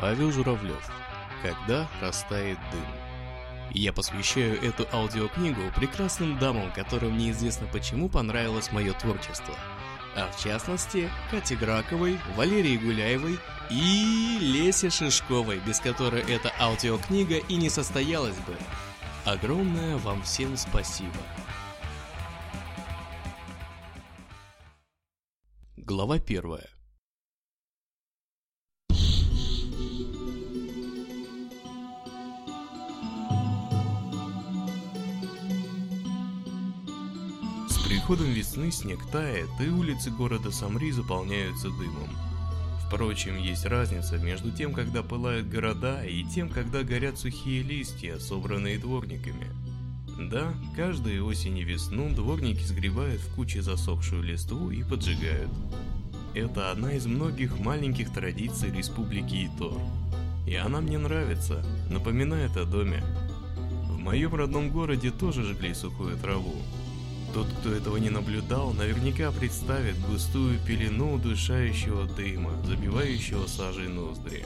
Павел Журавлев. Когда растает дым. Я посвящаю эту аудиокнигу прекрасным дамам, которым неизвестно почему понравилось мое творчество. А в частности, Кате Граковой, Валерии Гуляевой и Лесе Шишковой, без которой эта аудиокнига и не состоялась бы. Огромное вам всем спасибо. Глава первая. Приходом весны снег тает, и улицы города Самри заполняются дымом. Впрочем, есть разница между тем, когда пылают города, и тем, когда горят сухие листья, собранные дворниками. Да, каждую осень и весну дворники сгребают в куче засохшую листву и поджигают. Это одна из многих маленьких традиций Республики Итор. И она мне нравится, напоминает о доме. В моем родном городе тоже жгли сухую траву, тот, кто этого не наблюдал, наверняка представит густую пелену удушающего дыма, забивающего сажей ноздри.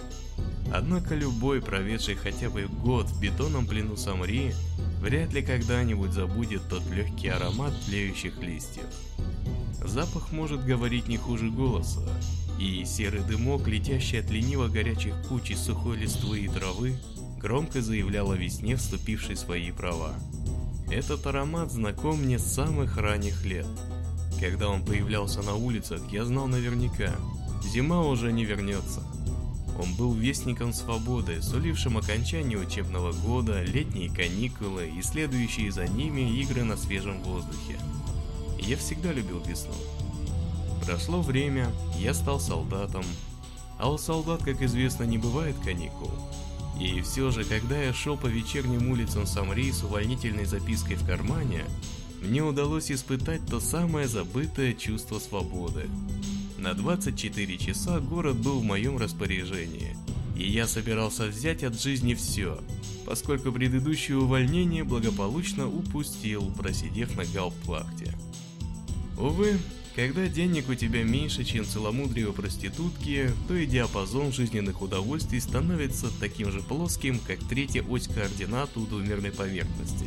Однако любой, проведший хотя бы год в бетонном плену Самри, вряд ли когда-нибудь забудет тот легкий аромат тлеющих листьев. Запах может говорить не хуже голоса, и серый дымок, летящий от лениво горячих куч из сухой листвы и травы, громко заявлял о весне, вступившей в свои права. Этот аромат знаком мне с самых ранних лет. Когда он появлялся на улицах, я знал наверняка, зима уже не вернется. Он был вестником свободы, сулившим окончание учебного года, летние каникулы и следующие за ними игры на свежем воздухе. Я всегда любил весну. Прошло время, я стал солдатом, а у солдат, как известно, не бывает каникул. И все же, когда я шел по вечерним улицам Самри с увольнительной запиской в кармане, мне удалось испытать то самое забытое чувство свободы. На 24 часа город был в моем распоряжении, и я собирался взять от жизни все, поскольку предыдущее увольнение благополучно упустил, просидев на гауптвахте. Увы, когда денег у тебя меньше, чем целомудрие у проститутки, то и диапазон жизненных удовольствий становится таким же плоским, как третья ось координат у двумерной поверхности.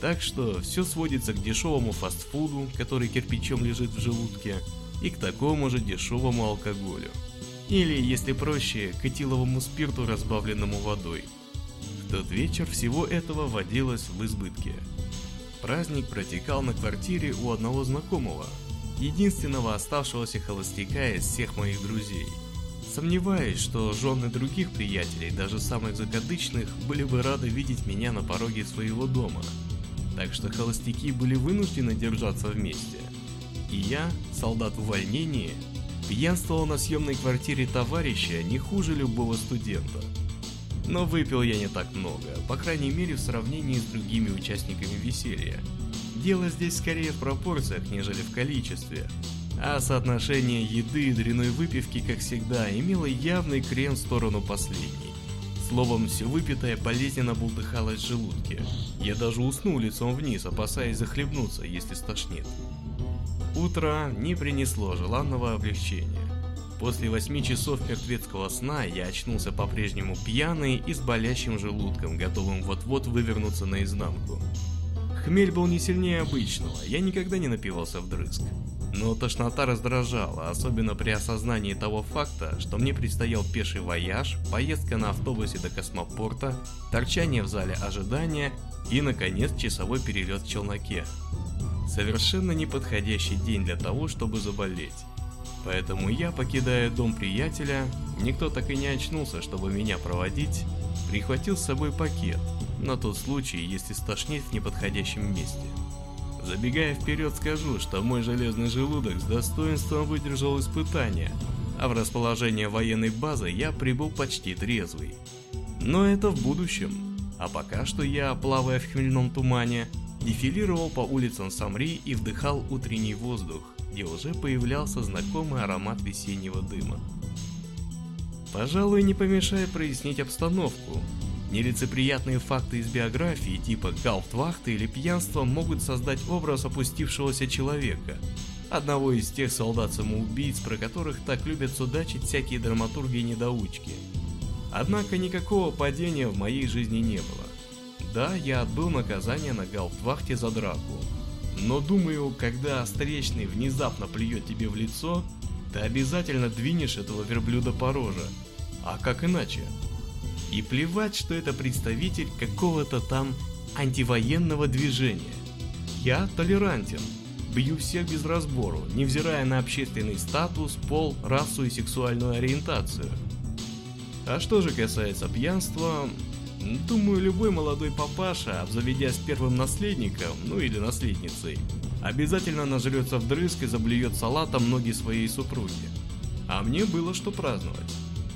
Так что все сводится к дешевому фастфуду, который кирпичом лежит в желудке, и к такому же дешевому алкоголю. Или, если проще, к этиловому спирту, разбавленному водой. В тот вечер всего этого водилось в избытке. Праздник протекал на квартире у одного знакомого, единственного оставшегося холостяка из всех моих друзей. Сомневаюсь, что жены других приятелей, даже самых закадычных, были бы рады видеть меня на пороге своего дома. Так что холостяки были вынуждены держаться вместе. И я, солдат в увольнении, пьянствовал на съемной квартире товарища не хуже любого студента. Но выпил я не так много, по крайней мере в сравнении с другими участниками веселья. Дело здесь скорее в пропорциях, нежели в количестве. А соотношение еды и дряной выпивки, как всегда, имело явный крен в сторону последней. Словом, все выпитое болезненно бултыхалось в желудке. Я даже уснул лицом вниз, опасаясь захлебнуться, если стошнит. Утро не принесло желанного облегчения. После восьми часов мертвецкого сна я очнулся по-прежнему пьяный и с болящим желудком, готовым вот-вот вывернуться наизнанку. Хмель был не сильнее обычного, я никогда не напивался вдрызг. Но тошнота раздражала, особенно при осознании того факта, что мне предстоял пеший вояж, поездка на автобусе до космопорта, торчание в зале ожидания и, наконец, часовой перелет в челноке. Совершенно неподходящий день для того, чтобы заболеть. Поэтому я, покидая дом приятеля, никто так и не очнулся, чтобы меня проводить, прихватил с собой пакет, на тот случай, если стошнит в неподходящем месте. Забегая вперед, скажу, что мой железный желудок с достоинством выдержал испытание, а в расположение военной базы я прибыл почти трезвый. Но это в будущем. А пока что я, плавая в хмельном тумане, дефилировал по улицам Самри и вдыхал утренний воздух, где уже появлялся знакомый аромат весеннего дыма. Пожалуй, не помешает прояснить обстановку, Нелицеприятные факты из биографии типа гауптвахты или пьянства могут создать образ опустившегося человека, одного из тех солдат-самоубийц, про которых так любят судачить всякие драматурги и недоучки. Однако никакого падения в моей жизни не было. Да, я отбыл наказание на гауптвахте за драку. Но думаю, когда встречный внезапно плюет тебе в лицо, ты обязательно двинешь этого верблюда по роже. А как иначе? И плевать, что это представитель какого-то там антивоенного движения. Я толерантен, бью всех без разбору, невзирая на общественный статус, пол, расу и сексуальную ориентацию. А что же касается пьянства, думаю, любой молодой папаша, обзаведясь первым наследником, ну или наследницей, обязательно нажрется вдрызг и заблюет салатом ноги своей супруги. А мне было что праздновать.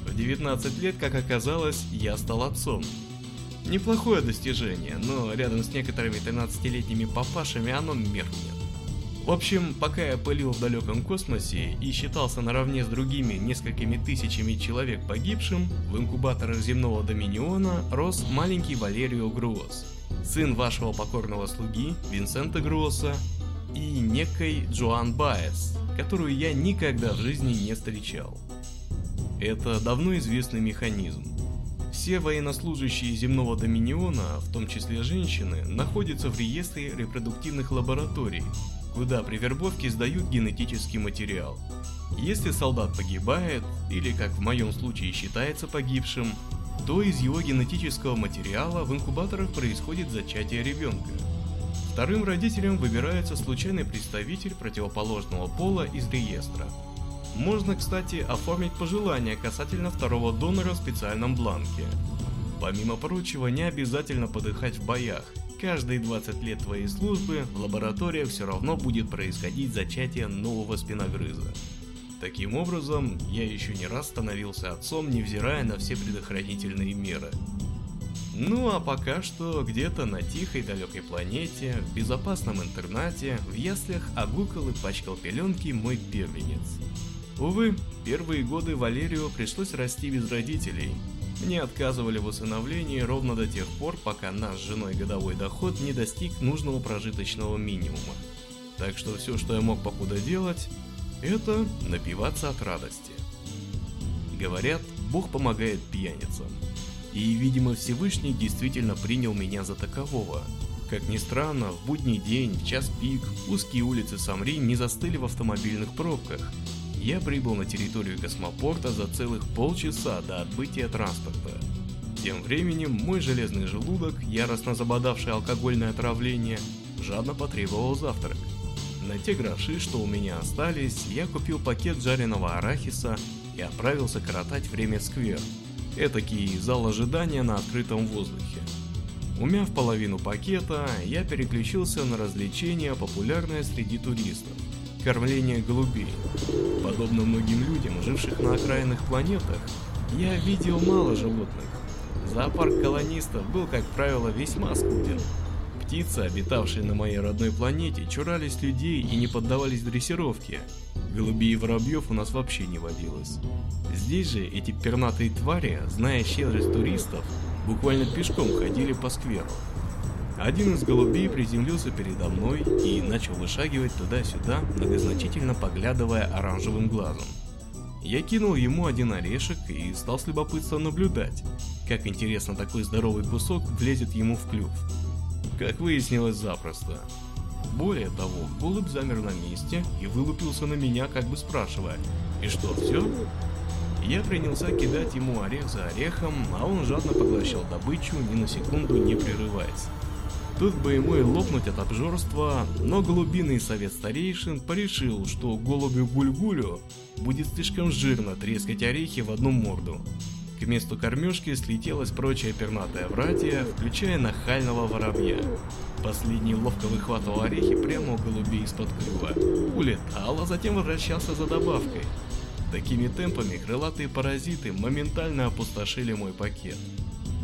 В 19 лет, как оказалось, я стал отцом. Неплохое достижение, но рядом с некоторыми 13-летними папашами оно меркнет. В общем, пока я пылил в далеком космосе и считался наравне с другими несколькими тысячами человек погибшим, в инкубаторах земного доминиона рос маленький Валерио Груос, сын вашего покорного слуги Винсента Груоса и некой Джоан Баес, которую я никогда в жизни не встречал. Это давно известный механизм. Все военнослужащие земного доминиона, в том числе женщины, находятся в реестре репродуктивных лабораторий, куда при вербовке сдают генетический материал. Если солдат погибает, или как в моем случае считается погибшим, то из его генетического материала в инкубаторах происходит зачатие ребенка. Вторым родителем выбирается случайный представитель противоположного пола из реестра – можно, кстати, оформить пожелание касательно второго донора в специальном бланке. Помимо прочего, не обязательно подыхать в боях. Каждые 20 лет твоей службы в лабораториях все равно будет происходить зачатие нового спиногрыза. Таким образом, я еще не раз становился отцом, невзирая на все предохранительные меры. Ну а пока что где-то на тихой далекой планете, в безопасном интернате, в яслях огукал и пачкал пеленки мой первенец. Увы, первые годы Валерию пришлось расти без родителей. Мне отказывали в усыновлении ровно до тех пор, пока наш с женой годовой доход не достиг нужного прожиточного минимума. Так что все, что я мог покуда делать, это напиваться от радости. Говорят, Бог помогает пьяницам. И, видимо, Всевышний действительно принял меня за такового. Как ни странно, в будний день, в час пик, узкие улицы Самри не застыли в автомобильных пробках, я прибыл на территорию космопорта за целых полчаса до отбытия транспорта. Тем временем мой железный желудок, яростно забодавший алкогольное отравление, жадно потребовал завтрак. На те гроши, что у меня остались, я купил пакет жареного арахиса и отправился коротать время в сквер. Этакий зал ожидания на открытом воздухе. Умяв половину пакета, я переключился на развлечение, популярное среди туристов кормление голубей. Подобно многим людям, живших на окраинных планетах, я видел мало животных. Зоопарк колонистов был, как правило, весьма скуден. Птицы, обитавшие на моей родной планете, чурались людей и не поддавались дрессировке. Голубей и воробьев у нас вообще не водилось. Здесь же эти пернатые твари, зная щедрость туристов, буквально пешком ходили по скверу. Один из голубей приземлился передо мной и начал вышагивать туда-сюда, многозначительно поглядывая оранжевым глазом. Я кинул ему один орешек и стал с любопытством наблюдать, как интересно такой здоровый кусок влезет ему в клюв. Как выяснилось запросто. Более того, голубь замер на месте и вылупился на меня, как бы спрашивая, «И что, все?» Я принялся кидать ему орех за орехом, а он жадно поглощал добычу, ни на секунду не прерываясь. Тут бы ему и лопнуть от обжорства, но голубиный совет старейшин порешил, что голубю Гульгулю будет слишком жирно трескать орехи в одну морду. К месту кормежки слетелась прочая пернатая братья, включая нахального воробья. Последний ловко выхватывал орехи прямо у голубей из-под крыла, улетал, а затем возвращался за добавкой. Такими темпами крылатые паразиты моментально опустошили мой пакет.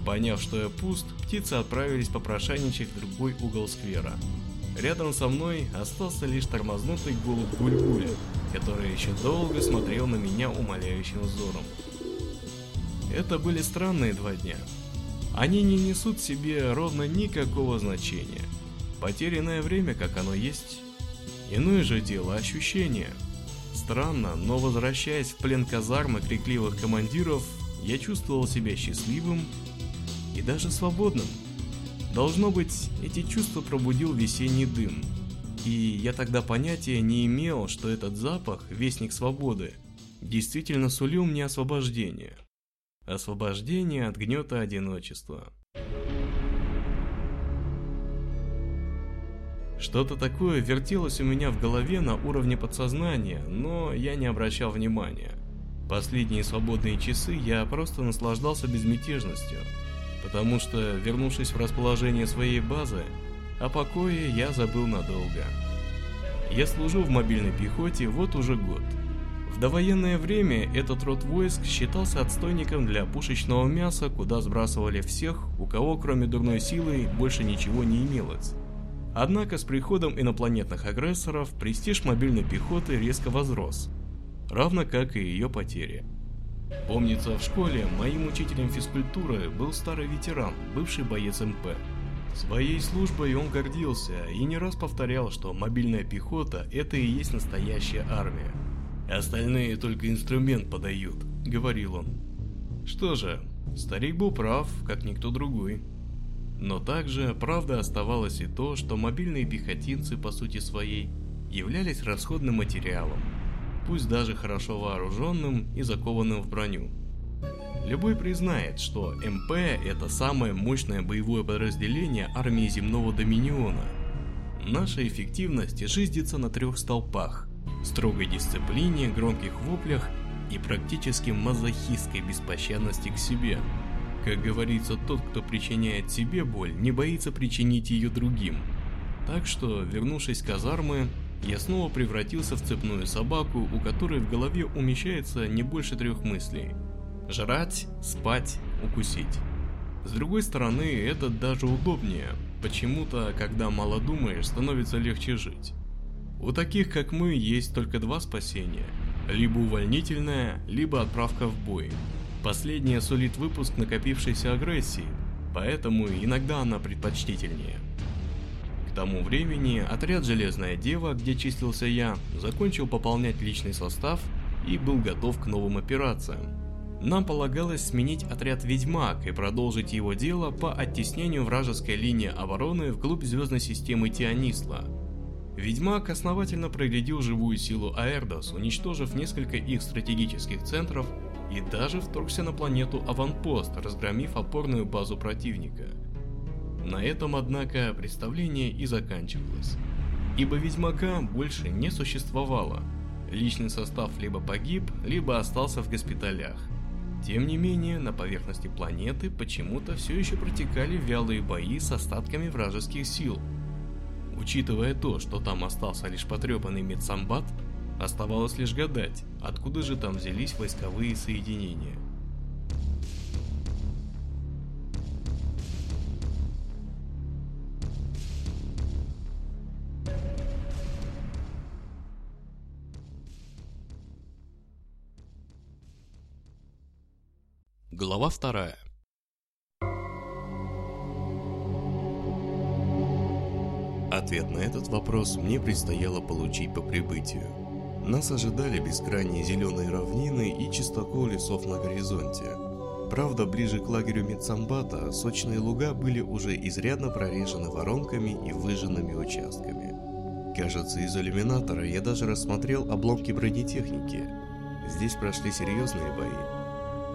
Поняв, что я пуст, птицы отправились попрошайничать в другой угол сквера. Рядом со мной остался лишь тормознутый голубь Гульгуль, который еще долго смотрел на меня умоляющим взором. Это были странные два дня. Они не несут себе ровно никакого значения. Потерянное время, как оно есть. Иное же дело ощущение. Странно, но возвращаясь в плен казармы крикливых командиров, я чувствовал себя счастливым и даже свободным. Должно быть, эти чувства пробудил весенний дым. И я тогда понятия не имел, что этот запах, вестник свободы, действительно сулил мне освобождение. Освобождение от гнета одиночества. Что-то такое вертелось у меня в голове на уровне подсознания, но я не обращал внимания. Последние свободные часы я просто наслаждался безмятежностью, потому что, вернувшись в расположение своей базы, о покое я забыл надолго. Я служу в мобильной пехоте вот уже год. В довоенное время этот род войск считался отстойником для пушечного мяса, куда сбрасывали всех, у кого кроме дурной силы больше ничего не имелось. Однако с приходом инопланетных агрессоров престиж мобильной пехоты резко возрос, равно как и ее потери. Помнится, в школе моим учителем физкультуры был старый ветеран, бывший боец МП. Своей службой он гордился и не раз повторял, что мобильная пехота – это и есть настоящая армия. «Остальные только инструмент подают», – говорил он. Что же, старик был прав, как никто другой. Но также правда оставалось и то, что мобильные пехотинцы по сути своей являлись расходным материалом, пусть даже хорошо вооруженным и закованным в броню. Любой признает, что МП – это самое мощное боевое подразделение армии земного доминиона. Наша эффективность жиздится на трех столпах – строгой дисциплине, громких воплях и практически мазохистской беспощадности к себе – как говорится, тот, кто причиняет себе боль, не боится причинить ее другим. Так что, вернувшись в казармы, я снова превратился в цепную собаку, у которой в голове умещается не больше трех мыслей. Жрать, спать, укусить. С другой стороны, это даже удобнее. Почему-то, когда мало думаешь, становится легче жить. У таких, как мы, есть только два спасения. Либо увольнительное, либо отправка в бой. Последняя сулит выпуск накопившейся агрессии, поэтому иногда она предпочтительнее. К тому времени отряд «Железная дева», где числился я, закончил пополнять личный состав и был готов к новым операциям. Нам полагалось сменить отряд «Ведьмак» и продолжить его дело по оттеснению вражеской линии обороны вглубь звездной системы Тианисла. Ведьмак основательно проглядел живую силу Аэрдос, уничтожив несколько их стратегических центров и даже вторгся на планету Аванпост, разгромив опорную базу противника. На этом, однако, представление и заканчивалось. Ибо Ведьмака больше не существовало. Личный состав либо погиб, либо остался в госпиталях. Тем не менее, на поверхности планеты почему-то все еще протекали вялые бои с остатками вражеских сил. Учитывая то, что там остался лишь потрепанный медсамбат, Оставалось лишь гадать, откуда же там взялись войсковые соединения. Глава вторая. Ответ на этот вопрос мне предстояло получить по прибытию. Нас ожидали бескрайние зеленые равнины и чистокол лесов на горизонте. Правда, ближе к лагерю Медсамбата сочные луга были уже изрядно прорежены воронками и выжженными участками. Кажется, из иллюминатора я даже рассмотрел обломки бронетехники. Здесь прошли серьезные бои.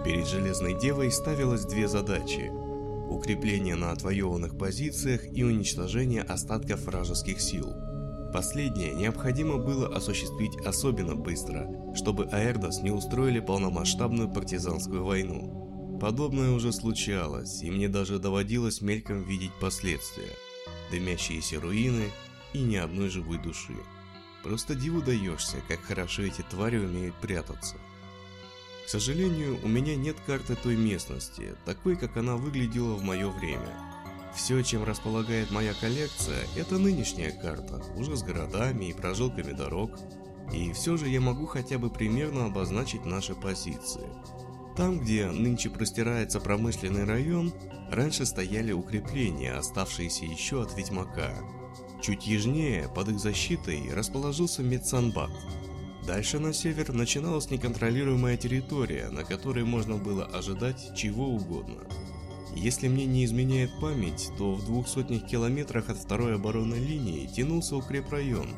Перед Железной Девой ставилось две задачи – укрепление на отвоеванных позициях и уничтожение остатков вражеских сил – Последнее необходимо было осуществить особенно быстро, чтобы Аэрдос не устроили полномасштабную партизанскую войну. Подобное уже случалось, и мне даже доводилось мельком видеть последствия. Дымящиеся руины и ни одной живой души. Просто диву даешься, как хорошо эти твари умеют прятаться. К сожалению, у меня нет карты той местности, такой, как она выглядела в мое время. Все, чем располагает моя коллекция, это нынешняя карта, уже с городами и прожилками дорог. И все же я могу хотя бы примерно обозначить наши позиции. Там, где нынче простирается промышленный район, раньше стояли укрепления, оставшиеся еще от Ведьмака. Чуть южнее, под их защитой, расположился Медсанбат. Дальше на север начиналась неконтролируемая территория, на которой можно было ожидать чего угодно. Если мне не изменяет память, то в двух сотнях километрах от второй оборонной линии тянулся укрепрайон.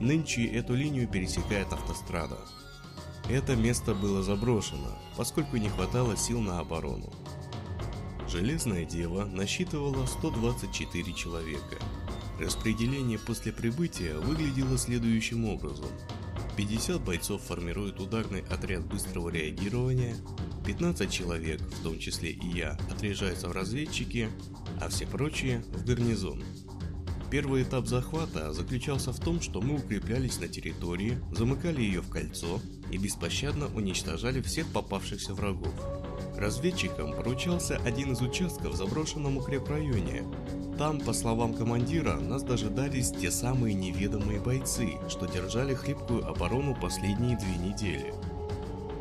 Нынче эту линию пересекает автострада. Это место было заброшено, поскольку не хватало сил на оборону. Железная Дева насчитывала 124 человека. Распределение после прибытия выглядело следующим образом. 50 бойцов формируют ударный отряд быстрого реагирования, 15 человек, в том числе и я, отряжаются в разведчики, а все прочие в гарнизон. Первый этап захвата заключался в том, что мы укреплялись на территории, замыкали ее в кольцо и беспощадно уничтожали всех попавшихся врагов. Разведчикам поручался один из участков в заброшенном укрепрайоне. Там, по словам командира, нас дожидались те самые неведомые бойцы, что держали хлипкую оборону последние две недели.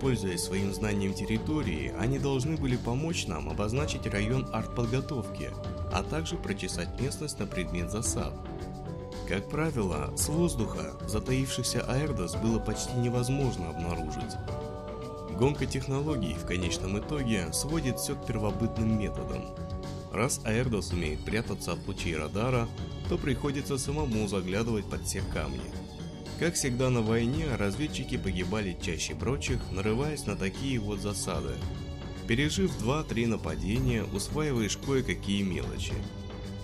Пользуясь своим знанием территории, они должны были помочь нам обозначить район артподготовки, а также прочесать местность на предмет засад. Как правило, с воздуха затаившихся аэрдос было почти невозможно обнаружить. Гонка технологий в конечном итоге сводит все к первобытным методам. Раз аэрдос умеет прятаться от лучей радара, то приходится самому заглядывать под все камни. Как всегда на войне, разведчики погибали чаще прочих, нарываясь на такие вот засады, Пережив 2-3 нападения, усваиваешь кое-какие мелочи.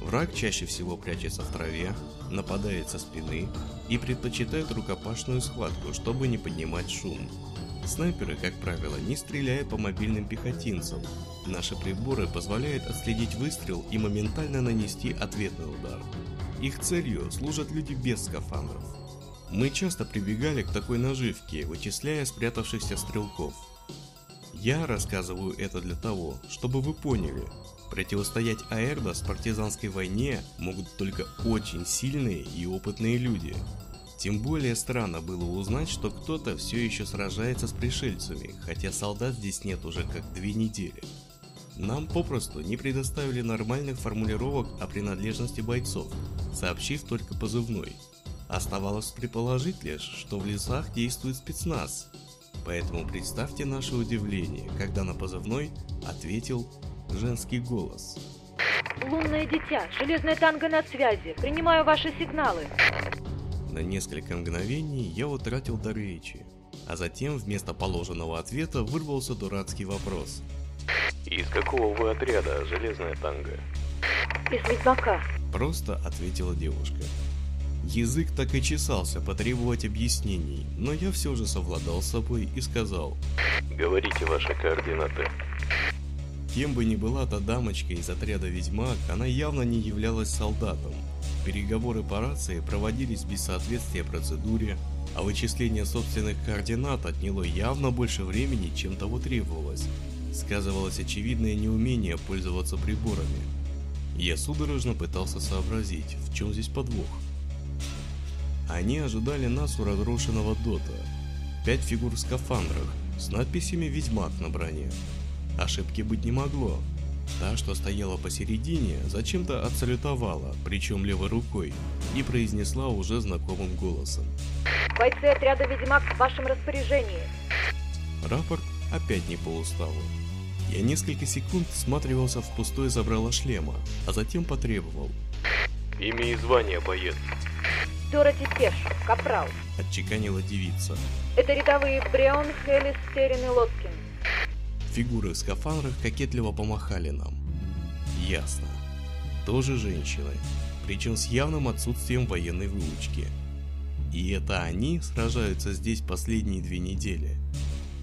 Враг чаще всего прячется в траве, нападает со спины и предпочитает рукопашную схватку, чтобы не поднимать шум. Снайперы, как правило, не стреляют по мобильным пехотинцам. Наши приборы позволяют отследить выстрел и моментально нанести ответный удар. Их целью служат люди без скафандров. Мы часто прибегали к такой наживке, вычисляя спрятавшихся стрелков – я рассказываю это для того, чтобы вы поняли, противостоять Аэрдос в партизанской войне могут только очень сильные и опытные люди. Тем более странно было узнать, что кто-то все еще сражается с пришельцами, хотя солдат здесь нет уже как две недели. Нам попросту не предоставили нормальных формулировок о принадлежности бойцов, сообщив только позывной. Оставалось предположить лишь, что в лесах действует спецназ, Поэтому представьте наше удивление, когда на позывной ответил женский голос. Лунное дитя, железная танго на связи, принимаю ваши сигналы. На несколько мгновений я утратил дар речи, а затем вместо положенного ответа вырвался дурацкий вопрос. Из какого вы отряда, железная танго? Из Ведьмака. Просто ответила девушка. Язык так и чесался потребовать объяснений, но я все же совладал с собой и сказал «Говорите ваши координаты». Кем бы ни была та дамочка из отряда «Ведьмак», она явно не являлась солдатом. Переговоры по рации проводились без соответствия процедуре, а вычисление собственных координат отняло явно больше времени, чем того требовалось. Сказывалось очевидное неумение пользоваться приборами. Я судорожно пытался сообразить, в чем здесь подвох. Они ожидали нас у разрушенного дота. Пять фигур в скафандрах с надписями «Ведьмак» на броне. Ошибки быть не могло. Та, что стояла посередине, зачем-то отсалютовала, причем левой рукой, и произнесла уже знакомым голосом. «Бойцы отряда «Ведьмак» в вашем распоряжении!» Рапорт опять не по уставу. Я несколько секунд всматривался в пустое забрало шлема, а затем потребовал. «Имя и звание, боец!» Дороти Кеш, капрал. Отчеканила девица. Это рядовые Брион, Хелис, Терен и Лоткин. Фигуры в скафандрах кокетливо помахали нам. Ясно. Тоже женщины, причем с явным отсутствием военной выучки. И это они сражаются здесь последние две недели.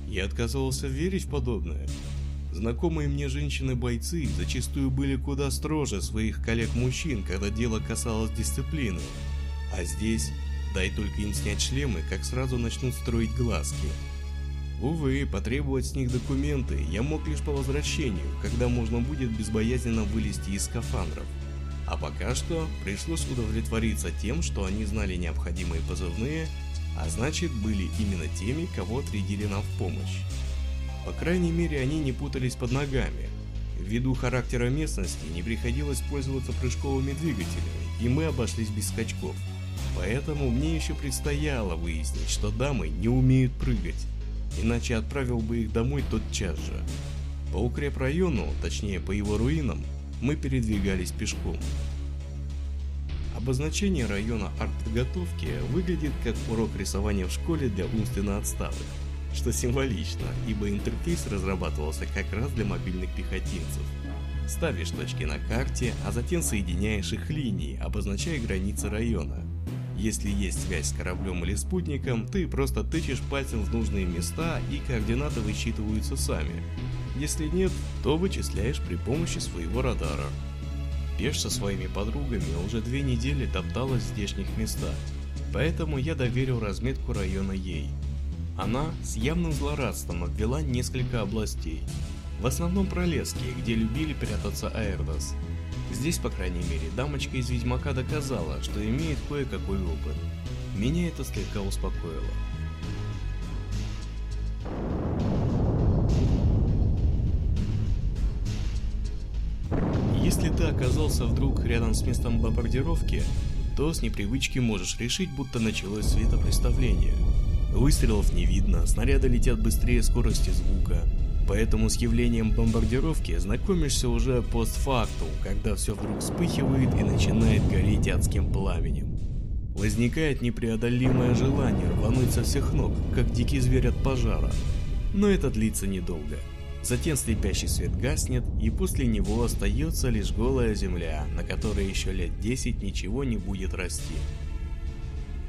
Я отказывался верить в подобное. Знакомые мне женщины-бойцы зачастую были куда строже своих коллег-мужчин, когда дело касалось дисциплины. А здесь, дай только им снять шлемы, как сразу начнут строить глазки. Увы, потребовать с них документы я мог лишь по возвращению, когда можно будет безбоязненно вылезти из скафандров. А пока что пришлось удовлетвориться тем, что они знали необходимые позывные, а значит были именно теми, кого отрядили нам в помощь. По крайней мере они не путались под ногами. Ввиду характера местности не приходилось пользоваться прыжковыми двигателями, и мы обошлись без скачков. Поэтому мне еще предстояло выяснить, что дамы не умеют прыгать, иначе отправил бы их домой тотчас же. По укрепрайону, точнее по его руинам, мы передвигались пешком. Обозначение района артподготовки выглядит как урок рисования в школе для умственно отсталых, что символично, ибо интерфейс разрабатывался как раз для мобильных пехотинцев. Ставишь точки на карте, а затем соединяешь их линии, обозначая границы района. Если есть связь с кораблем или спутником, ты просто тычешь пальцем в нужные места и координаты высчитываются сами. Если нет, то вычисляешь при помощи своего радара. Пеш со своими подругами уже две недели топталась в здешних местах, поэтому я доверил разметку района ей. Она с явным злорадством обвела несколько областей, в основном пролески, где любили прятаться Аэрдос. Здесь, по крайней мере, дамочка из Ведьмака доказала, что имеет кое-какой опыт. Меня это слегка успокоило. Если ты оказался вдруг рядом с местом бомбардировки, то с непривычки можешь решить, будто началось светопреставление. Выстрелов не видно, снаряды летят быстрее скорости звука, поэтому с явлением бомбардировки знакомишься уже постфактум, когда все вдруг вспыхивает и начинает гореть адским пламенем. Возникает непреодолимое желание рвануть со всех ног, как дикий зверь от пожара. Но это длится недолго. Затем слепящий свет гаснет, и после него остается лишь голая земля, на которой еще лет 10 ничего не будет расти.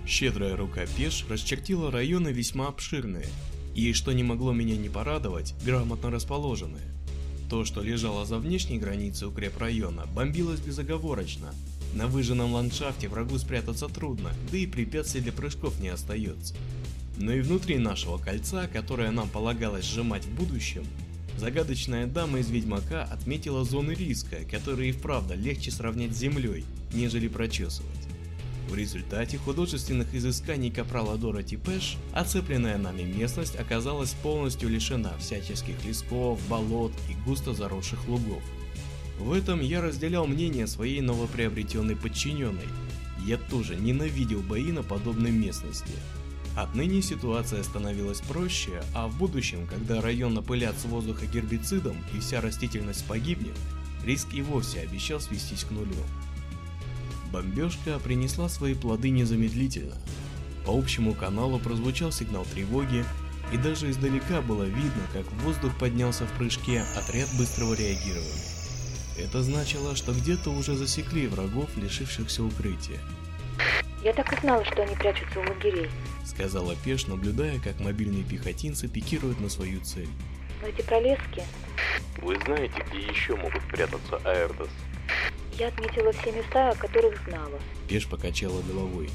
Щедрая рука Пеш расчертила районы весьма обширные, и, что не могло меня не порадовать, грамотно расположенные. То, что лежало за внешней границей укрепрайона, бомбилось безоговорочно. На выжженном ландшафте врагу спрятаться трудно, да и препятствий для прыжков не остается. Но и внутри нашего кольца, которое нам полагалось сжимать в будущем, Загадочная дама из Ведьмака отметила зоны риска, которые и вправду легче сравнять с землей, нежели прочесывать. В результате художественных изысканий капрала Дороти Пэш, оцепленная нами местность оказалась полностью лишена всяческих лесков, болот и густо заросших лугов. В этом я разделял мнение своей новоприобретенной подчиненной. Я тоже ненавидел бои на подобной местности. Отныне ситуация становилась проще, а в будущем, когда район напылят с воздуха гербицидом и вся растительность погибнет, риск и вовсе обещал свестись к нулю. Бомбежка принесла свои плоды незамедлительно. По общему каналу прозвучал сигнал тревоги, и даже издалека было видно, как в воздух поднялся в прыжке отряд быстрого реагирования. Это значило, что где-то уже засекли врагов, лишившихся укрытия. Я так и знала, что они прячутся у лагерей. Сказала Пеш, наблюдая, как мобильные пехотинцы пикируют на свою цель. Но эти пролески... Вы знаете, где еще могут прятаться Аэрдос? Я отметила все места, о которых знала. Пеш покачала головой.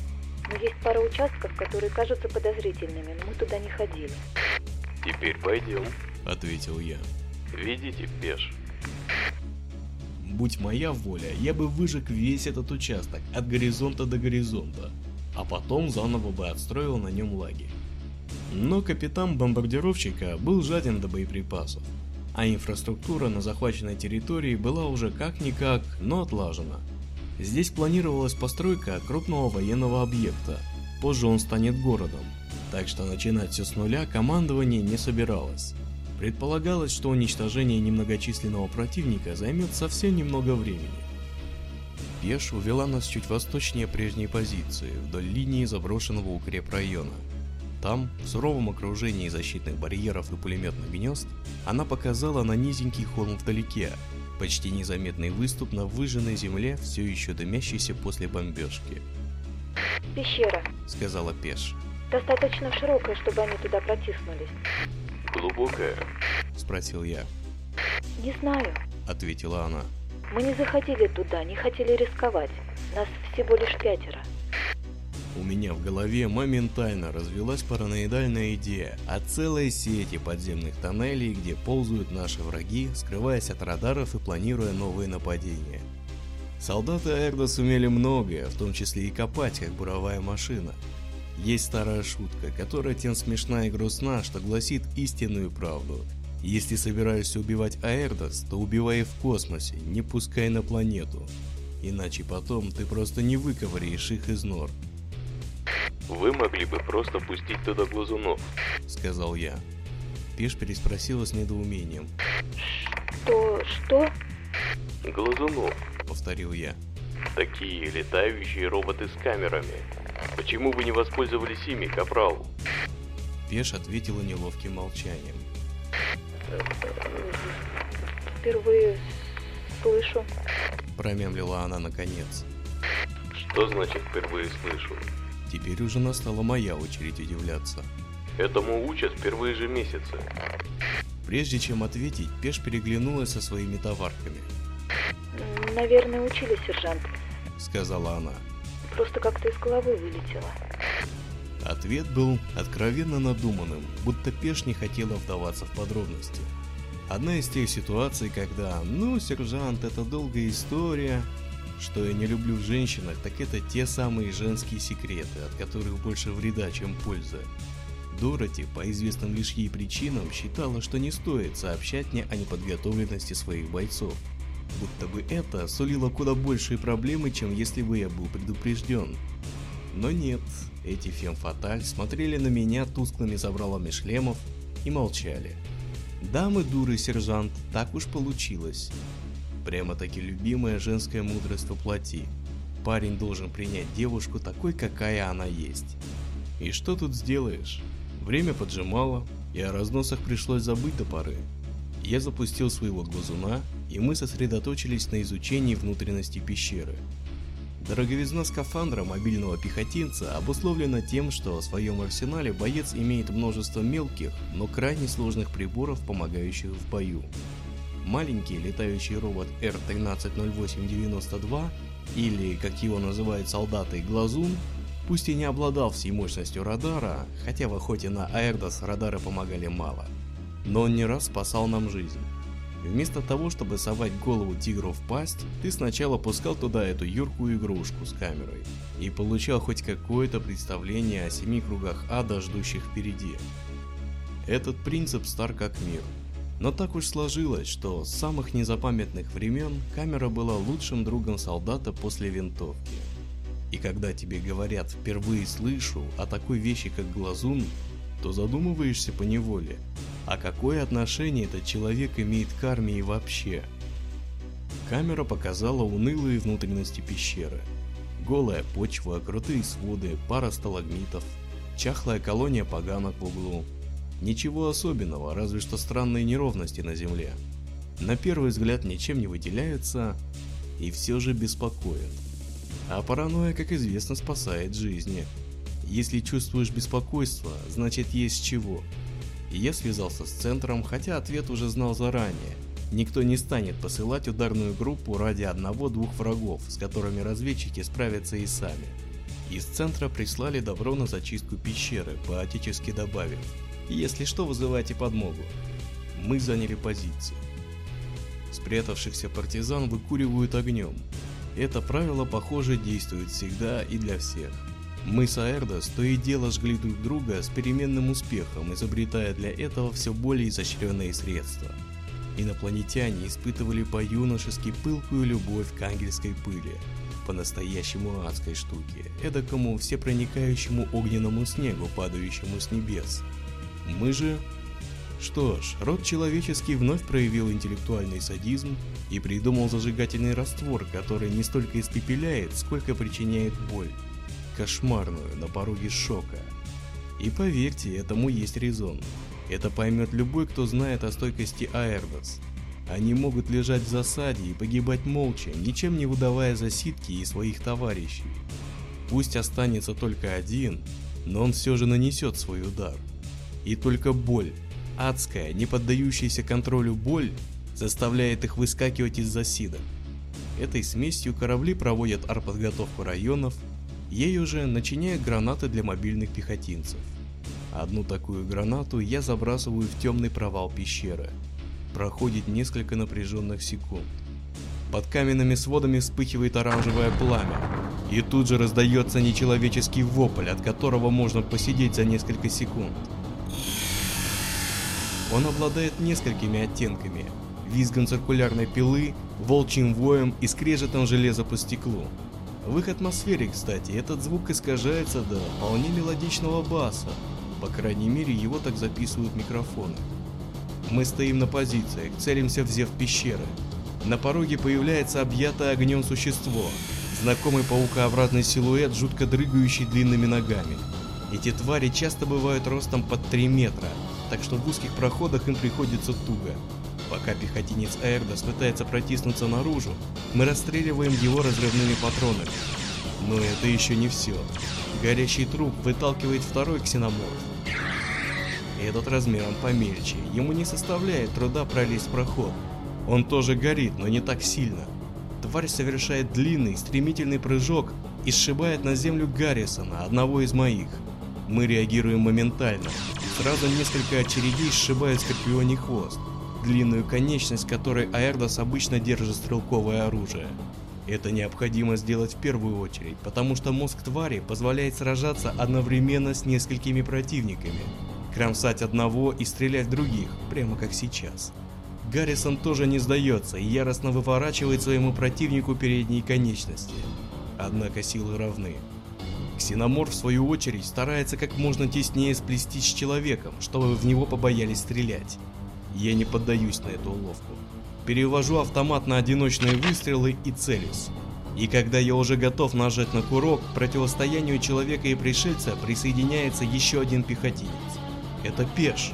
Но есть пара участков, которые кажутся подозрительными, но мы туда не ходили. Теперь пойдем. Ответил я. Видите, Пеш? Будь моя воля, я бы выжег весь этот участок от горизонта до горизонта, а потом заново бы отстроил на нем лагерь. Но капитан бомбардировщика был жаден до боеприпасов, а инфраструктура на захваченной территории была уже как-никак, но отлажена. Здесь планировалась постройка крупного военного объекта, позже он станет городом, так что начинать все с нуля командование не собиралось. Предполагалось, что уничтожение немногочисленного противника займет совсем немного времени. Пеш увела нас чуть восточнее прежней позиции, вдоль линии заброшенного укрепрайона. Там, в суровом окружении защитных барьеров и пулеметных гнезд, она показала на низенький холм вдалеке, почти незаметный выступ на выжженной земле, все еще дымящийся после бомбежки. Пещера. — сказала Пеш. Достаточно широкая, чтобы они туда протиснулись. Глубокая. — спросил я. Не знаю. — ответила она. Мы не заходили туда, не хотели рисковать. Нас всего лишь пятеро. У меня в голове моментально развилась параноидальная идея о целой сети подземных тоннелей, где ползают наши враги, скрываясь от радаров и планируя новые нападения. Солдаты Аэрда сумели многое, в том числе и копать, как буровая машина. Есть старая шутка, которая тем смешна и грустна, что гласит истинную правду. Если собираешься убивать Аэрдос, то убивай в космосе, не пускай на планету. Иначе потом ты просто не выковыряешь их из нор. Вы могли бы просто пустить туда глазунов. Сказал я. Пеш переспросила с недоумением. Что? Что? Глазунов. Повторил я. Такие летающие роботы с камерами. Почему вы не воспользовались ими, Капрал? Пеш ответила неловким молчанием. Впервые слышу. Промямлила она наконец. Что значит впервые слышу? Теперь уже настала моя очередь удивляться. Этому учат в первые же месяцы. Прежде чем ответить, Пеш переглянулась со своими товарками. Наверное, учили, сержант. Сказала она. Просто как-то из головы вылетело. Ответ был откровенно надуманным, будто Пеш не хотела вдаваться в подробности. Одна из тех ситуаций, когда «ну, сержант, это долгая история», что я не люблю в женщинах, так это те самые женские секреты, от которых больше вреда, чем польза. Дороти, по известным лишь ей причинам, считала, что не стоит сообщать мне о неподготовленности своих бойцов. Будто бы это сулило куда большие проблемы, чем если бы я был предупрежден. Но нет, эти фемфаталь смотрели на меня тусклыми забралами шлемов и молчали. Да, мы дуры, сержант, так уж получилось. Прямо-таки любимая женская мудрость воплоти. Парень должен принять девушку такой, какая она есть. И что тут сделаешь? Время поджимало, и о разносах пришлось забыть до поры. Я запустил своего глазуна, и мы сосредоточились на изучении внутренности пещеры. Дороговизна скафандра мобильного пехотинца обусловлена тем, что в своем арсенале боец имеет множество мелких, но крайне сложных приборов, помогающих в бою. Маленький летающий робот R130892, или, как его называют солдаты, Глазун, Пусть и не обладал всей мощностью радара, хотя в охоте на Аэрдос радары помогали мало, но он не раз спасал нам жизнь. Вместо того, чтобы совать голову тигру в пасть, ты сначала пускал туда эту юркую игрушку с камерой и получал хоть какое-то представление о семи кругах ада, ждущих впереди. Этот принцип стар как мир. Но так уж сложилось, что с самых незапамятных времен камера была лучшим другом солдата после винтовки. И когда тебе говорят «впервые слышу» о такой вещи, как глазун, то задумываешься по неволе, а какое отношение этот человек имеет к армии вообще? Камера показала унылые внутренности пещеры. Голая почва, крутые своды, пара сталагмитов, чахлая колония поганок в углу. Ничего особенного, разве что странные неровности на земле. На первый взгляд ничем не выделяются и все же беспокоят. А паранойя, как известно, спасает жизни. Если чувствуешь беспокойство, значит есть чего. Я связался с центром, хотя ответ уже знал заранее. Никто не станет посылать ударную группу ради одного-двух врагов, с которыми разведчики справятся и сами. Из центра прислали добро на зачистку пещеры, поотечески добавив «Если что, вызывайте подмогу». Мы заняли позиции. Спрятавшихся партизан выкуривают огнем, это правило, похоже, действует всегда и для всех. Мы с Аэрдос то и дело жгли друг друга с переменным успехом, изобретая для этого все более изощренные средства. Инопланетяне испытывали по-юношески пылкую любовь к ангельской пыли, по-настоящему адской штуке, эдакому всепроникающему огненному снегу, падающему с небес. Мы же что ж, род человеческий вновь проявил интеллектуальный садизм и придумал зажигательный раствор, который не столько испепеляет, сколько причиняет боль. Кошмарную, на пороге шока. И поверьте, этому есть резон. Это поймет любой, кто знает о стойкости Аэрдос. Они могут лежать в засаде и погибать молча, ничем не выдавая засидки и своих товарищей. Пусть останется только один, но он все же нанесет свой удар. И только боль, Адская, не поддающаяся контролю боль заставляет их выскакивать из засида. Этой смесью корабли проводят артподготовку районов, ею же начиняют гранаты для мобильных пехотинцев. Одну такую гранату я забрасываю в темный провал пещеры. Проходит несколько напряженных секунд. Под каменными сводами вспыхивает оранжевое пламя, и тут же раздается нечеловеческий вопль, от которого можно посидеть за несколько секунд. Он обладает несколькими оттенками – визгом циркулярной пилы, волчьим воем и скрежетом железа по стеклу. В их атмосфере, кстати, этот звук искажается до вполне мелодичного баса. По крайней мере, его так записывают микрофоны. Мы стоим на позициях, целимся в зев пещеры. На пороге появляется объятое огнем существо. Знакомый паукообразный силуэт, жутко дрыгающий длинными ногами. Эти твари часто бывают ростом под 3 метра, так что в узких проходах им приходится туго. Пока пехотинец Аэрдос пытается протиснуться наружу, мы расстреливаем его разрывными патронами. Но это еще не все. Горящий труп выталкивает второй ксеноморф. Этот размером помельче, ему не составляет труда пролезть проход. Он тоже горит, но не так сильно. Тварь совершает длинный, стремительный прыжок и сшибает на землю Гаррисона, одного из моих. Мы реагируем моментально. Сразу несколько очередей сшибают скорпионий хвост, длинную конечность которой Аэрдос обычно держит стрелковое оружие. Это необходимо сделать в первую очередь, потому что мозг твари позволяет сражаться одновременно с несколькими противниками, кромсать одного и стрелять других, прямо как сейчас. Гаррисон тоже не сдается и яростно выворачивает своему противнику передние конечности. Однако силы равны. Ксеноморф, в свою очередь, старается как можно теснее сплестись с человеком, чтобы в него побоялись стрелять. Я не поддаюсь на эту уловку. Перевожу автомат на одиночные выстрелы и целюсь. И когда я уже готов нажать на курок, к противостоянию человека и пришельца присоединяется еще один пехотинец. Это Пеш.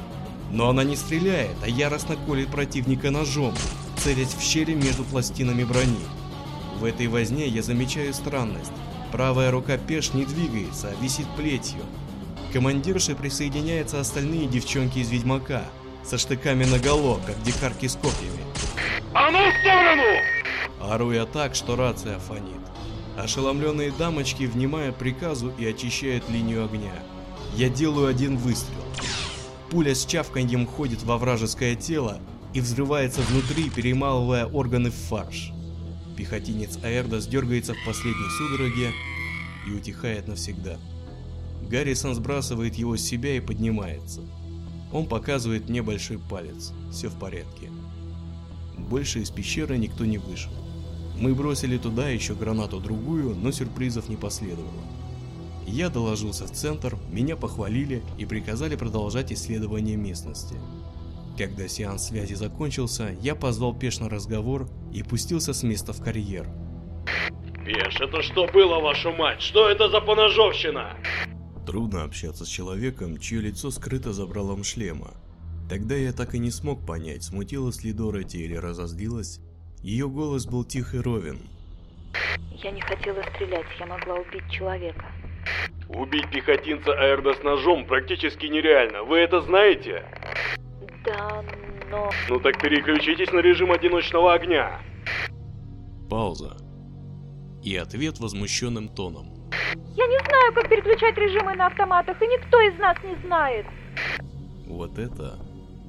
Но она не стреляет, а яростно колет противника ножом, целясь в щели между пластинами брони. В этой возне я замечаю странность. Правая рука Пеш не двигается, а висит плетью. К командирше присоединяются остальные девчонки из Ведьмака, со штыками наголо, как дикарки с копьями. А ну в сторону! Ору я так, что рация фонит. Ошеломленные дамочки внимая приказу и очищают линию огня. Я делаю один выстрел. Пуля с чавканьем ходит во вражеское тело и взрывается внутри, перемалывая органы в фарш. Пехотинец Аэрдос дергается в последней судороге и утихает навсегда. Гаррисон сбрасывает его с себя и поднимается. Он показывает мне большой палец. Все в порядке. Больше из пещеры никто не вышел. Мы бросили туда еще гранату другую, но сюрпризов не последовало. Я доложился в центр, меня похвалили и приказали продолжать исследование местности. Когда сеанс связи закончился, я позвал Пеш на разговор и пустился с места в карьер. Пеш, это что было, вашу мать? Что это за поножовщина? Трудно общаться с человеком, чье лицо скрыто забралом шлема. Тогда я так и не смог понять, смутилась ли Дороти или разозлилась. Ее голос был тих и ровен. Я не хотела стрелять, я могла убить человека. Убить пехотинца Аэрдос ножом практически нереально, вы это знаете? Да, но... Ну так переключитесь на режим одиночного огня. Пауза. И ответ возмущенным тоном. Я не знаю, как переключать режимы на автоматах, и никто из нас не знает. Вот это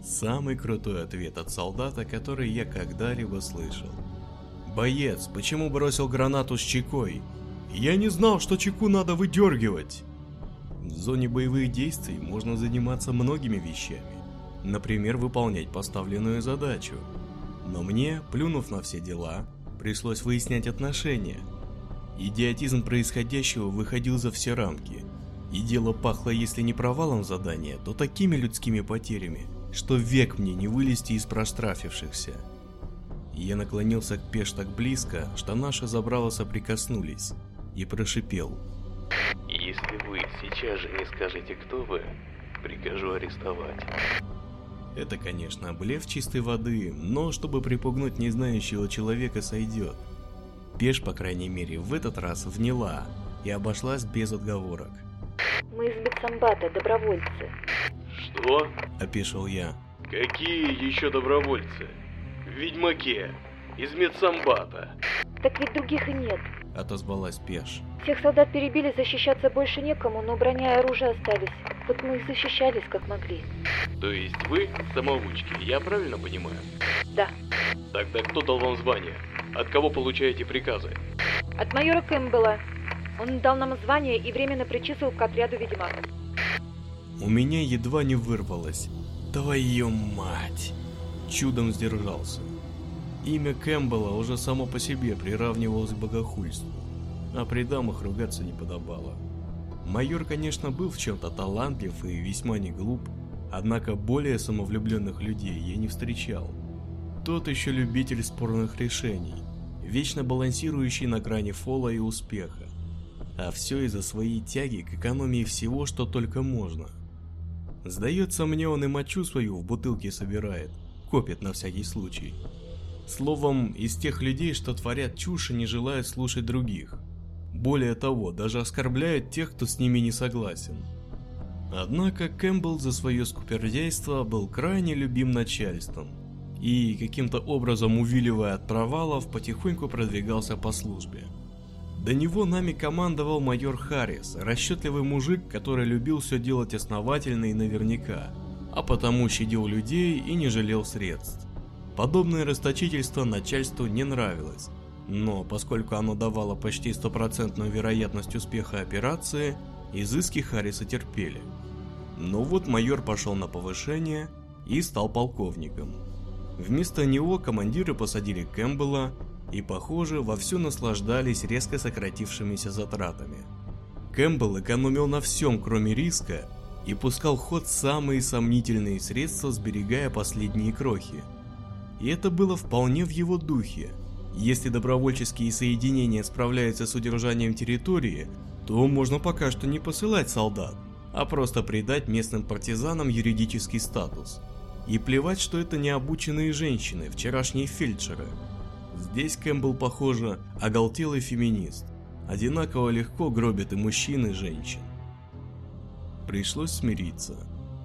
самый крутой ответ от солдата, который я когда-либо слышал. Боец, почему бросил гранату с чекой? Я не знал, что чеку надо выдергивать. В зоне боевых действий можно заниматься многими вещами. Например, выполнять поставленную задачу. Но мне, плюнув на все дела, пришлось выяснять отношения. Идиотизм происходящего выходил за все рамки. И дело пахло, если не провалом задания, то такими людскими потерями, что век мне не вылезти из проштрафившихся. Я наклонился к Пеш так близко, что наши забрала соприкоснулись, и прошипел. Если вы сейчас же не скажете, кто вы, прикажу арестовать. Это, конечно, блеф чистой воды, но чтобы припугнуть незнающего человека сойдет. Пеш, по крайней мере, в этот раз вняла и обошлась без отговорок. Мы из Бетсамбата, добровольцы. Что? – опешил я. Какие еще добровольцы? В Ведьмаке. Из медсамбата. Так ведь других и нет. – отозвалась Пеш. Всех солдат перебили, защищаться больше некому, но броня и оружие остались. Вот мы и защищались, как могли. То есть вы самоучки, я правильно понимаю? Да. Тогда кто дал вам звание? От кого получаете приказы? От майора Кэмпбелла. Он дал нам звание и временно причислил к отряду ведьмак. У меня едва не вырвалось. Твою мать! Чудом сдержался. Имя Кэмпбелла уже само по себе приравнивалось к богохульству. а при дамах ругаться не подобало. Майор, конечно, был в чем-то талантлив и весьма не глуп, однако более самовлюбленных людей я не встречал. Тот еще любитель спорных решений, вечно балансирующий на грани фола и успеха. А все из-за своей тяги к экономии всего, что только можно. Сдается мне, он и мочу свою в бутылке собирает, копит на всякий случай. Словом, из тех людей, что творят чушь и не желают слушать других. Более того, даже оскорбляют тех, кто с ними не согласен. Однако Кэмпбелл за свое скупердейство был крайне любим начальством и, каким-то образом увиливая от провалов, потихоньку продвигался по службе. До него нами командовал майор Харрис, расчетливый мужик, который любил все делать основательно и наверняка, а потому щадил людей и не жалел средств. Подобное расточительство начальству не нравилось, но поскольку оно давало почти стопроцентную вероятность успеха операции, изыски Харриса терпели. Но вот майор пошел на повышение и стал полковником. Вместо него командиры посадили Кэмпбелла и, похоже, вовсю наслаждались резко сократившимися затратами. Кэмпбелл экономил на всем, кроме риска, и пускал в ход самые сомнительные средства, сберегая последние крохи. И это было вполне в его духе. Если добровольческие соединения справляются с удержанием территории, то можно пока что не посылать солдат, а просто придать местным партизанам юридический статус. И плевать, что это необученные женщины, вчерашние фельдшеры. Здесь Кэмпбелл, похоже, оголтелый феминист. Одинаково легко гробит и мужчин, и женщин. Пришлось смириться.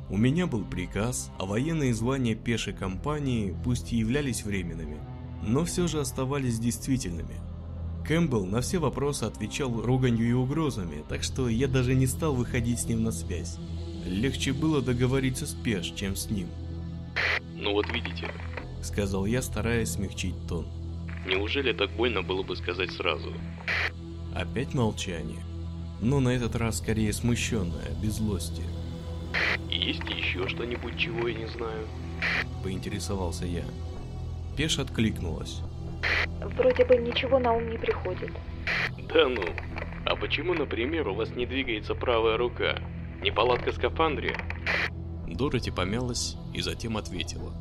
У меня был приказ, а военные звания пешей компании пусть и являлись временными, но все же оставались действительными. Кэмпбелл на все вопросы отвечал руганью и угрозами, так что я даже не стал выходить с ним на связь. Легче было договориться с Пеш, чем с ним. Ну вот видите, Сказал я, стараясь смягчить тон. неужели так больно было бы сказать сразу? Опять молчание. Но на этот раз скорее смущенное, без злости. Есть еще что-нибудь, чего я не знаю? Поинтересовался я. Пеш откликнулась. Вроде бы ничего на ум не приходит. Да ну. А почему, например, у вас не двигается правая рука? Неполадка в скафандре? Дороти помялась и затем ответила.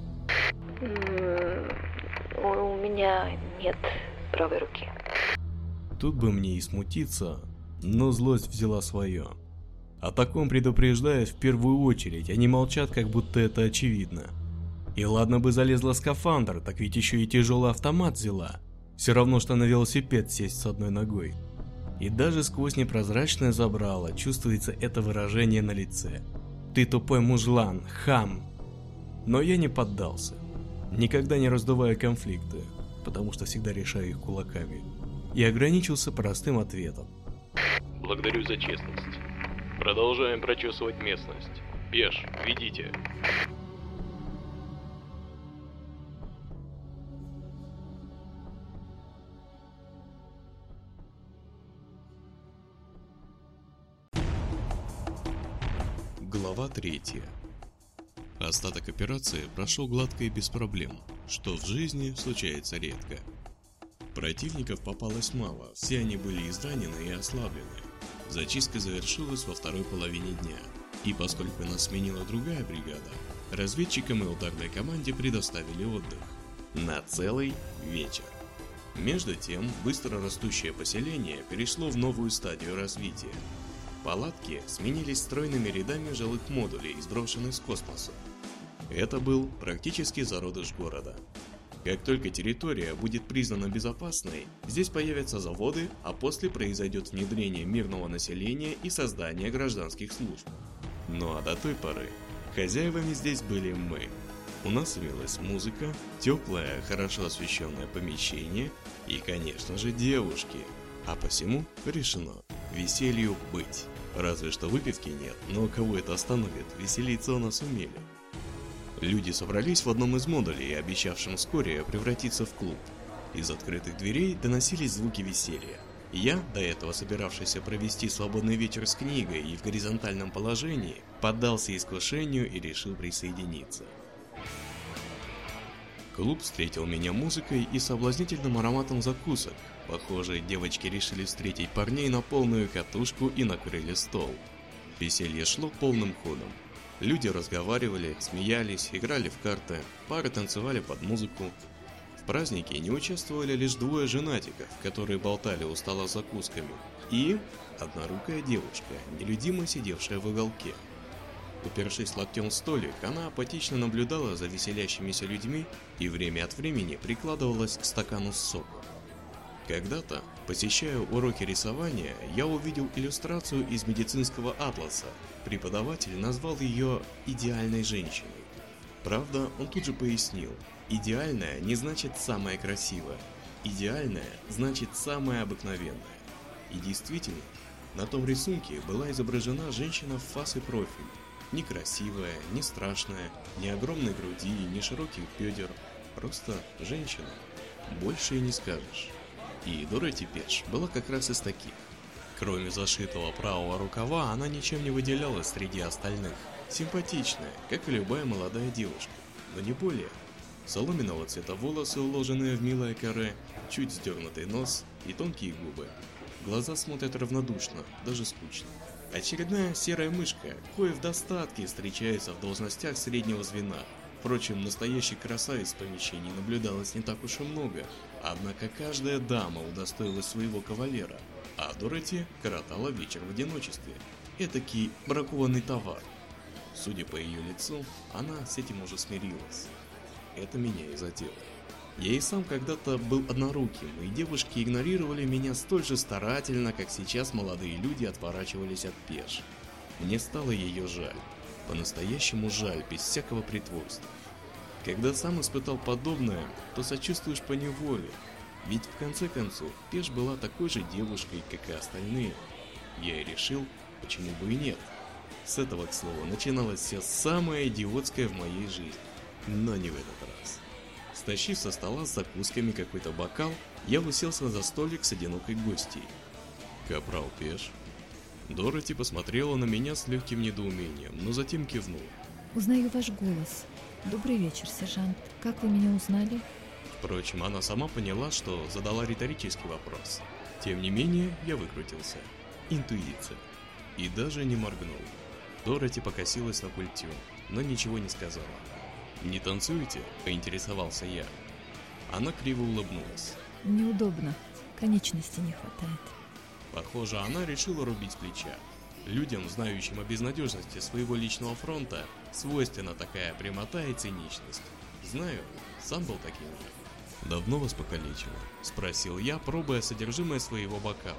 У у меня нет правой руки. Тут бы мне и смутиться, но злость взяла свое. О таком предупреждают в первую очередь, они молчат, как будто это очевидно. И ладно бы залезла в скафандр, так ведь еще и тяжелый автомат взяла. Все равно, что на велосипед сесть с одной ногой. И даже сквозь непрозрачное забрало чувствуется это выражение на лице. Ты тупой мужлан, хам. Но я не поддался. Никогда не раздувая конфликты, потому что всегда решаю их кулаками. И ограничился простым ответом. Благодарю за честность. Продолжаем прочесывать местность. Пеш, ведите. Глава 3 Остаток операции прошел гладко и без проблем, что в жизни случается редко. Противников попалось мало, все они были изранены и ослаблены. Зачистка завершилась во второй половине дня, и поскольку нас сменила другая бригада, разведчикам и ударной команде предоставили отдых на целый вечер. Между тем, быстро растущее поселение перешло в новую стадию развития. Палатки сменились стройными рядами жилых модулей, сброшенных с космоса. Это был практически зародыш города. Как только территория будет признана безопасной, здесь появятся заводы, а после произойдет внедрение мирного населения и создание гражданских служб. Ну а до той поры хозяевами здесь были мы. У нас имелась музыка, теплое, хорошо освещенное помещение и, конечно же, девушки. А посему решено веселью быть. Разве что выпивки нет, но кого это остановит, веселиться у нас умели. Люди собрались в одном из модулей, обещавшем вскоре превратиться в клуб. Из открытых дверей доносились звуки веселья. Я, до этого собиравшийся провести свободный вечер с книгой и в горизонтальном положении, поддался искушению и решил присоединиться. Клуб встретил меня музыкой и соблазнительным ароматом закусок. Похоже, девочки решили встретить парней на полную катушку и накрыли стол. Веселье шло полным ходом. Люди разговаривали, смеялись, играли в карты, пары танцевали под музыку. В празднике не участвовали лишь двое женатиков, которые болтали у стола закусками, и однорукая девушка, нелюдимо сидевшая в уголке. Упершись локтем в столик, она апатично наблюдала за веселящимися людьми и время от времени прикладывалась к стакану с соком. Когда-то, посещая уроки рисования, я увидел иллюстрацию из медицинского атласа. Преподаватель назвал ее «идеальной женщиной». Правда, он тут же пояснил, идеальная не значит самая красивая, идеальная значит самая обыкновенная. И действительно, на том рисунке была изображена женщина в фас и профиль, Некрасивая, не страшная, ни огромной груди, ни широких бедер. Просто женщина. Больше и не скажешь. И Дороти Пеш была как раз из таких. Кроме зашитого правого рукава, она ничем не выделялась среди остальных. Симпатичная, как и любая молодая девушка, но не более. Соломенного цвета волосы, уложенные в милое каре, чуть сдернутый нос и тонкие губы. Глаза смотрят равнодушно, даже скучно. Очередная серая мышка, кое в достатке встречается в должностях среднего звена. Впрочем, настоящих красавиц в помещении наблюдалось не так уж и много, однако каждая дама удостоилась своего кавалера, а Дороти коротала вечер в одиночестве. Этакий бракованный товар. Судя по ее лицу, она с этим уже смирилась. Это меня и задело. Я и сам когда-то был одноруким, и девушки игнорировали меня столь же старательно, как сейчас молодые люди отворачивались от пеш. Мне стало ее жаль. По-настоящему жаль, без всякого притворства. Когда сам испытал подобное, то сочувствуешь по неволе. Ведь в конце концов, Пеш была такой же девушкой, как и остальные. Я и решил, почему бы и нет. С этого, к слову, начиналось все самое идиотское в моей жизни. Но не в этот раз. Стащив со стола с закусками какой-то бокал, я уселся за столик с одинокой гостьей. Капрал Пеш. Дороти посмотрела на меня с легким недоумением, но затем кивнула. Узнаю ваш голос. Добрый вечер, сержант. Как вы меня узнали? Впрочем, она сама поняла, что задала риторический вопрос. Тем не менее, я выкрутился. Интуиция. И даже не моргнул. Дороти покосилась на культю, но ничего не сказала. «Не танцуете?» – поинтересовался я. Она криво улыбнулась. Неудобно. Конечности не хватает. Похоже, она решила рубить плеча. Людям, знающим о безнадежности своего личного фронта, свойственна такая прямота и циничность. Знаю, сам был таким же. «Давно вас покалечило?» – спросил я, пробуя содержимое своего бокала.